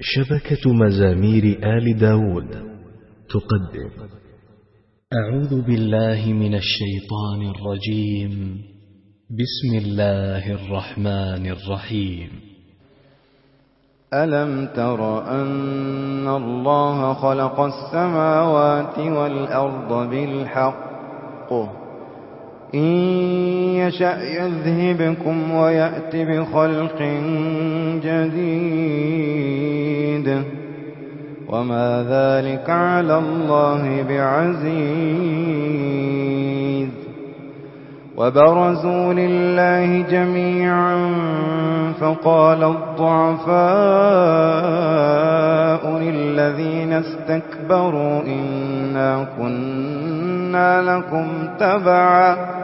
شبكة مزامير آل داود تقدم. أعوذ بالله من الشيطان الرجيم. بسم الله الرحمن الرحيم. ألم تر أن الله خلق السماوات والأرض بالحق؟ إن يشأ يذهبكم ويأت بخلق جديد وما ذلك على الله بعزيز وبرزوا لله جميعا فقال الضعفاء للذين استكبروا إنا كنا لكم تبعا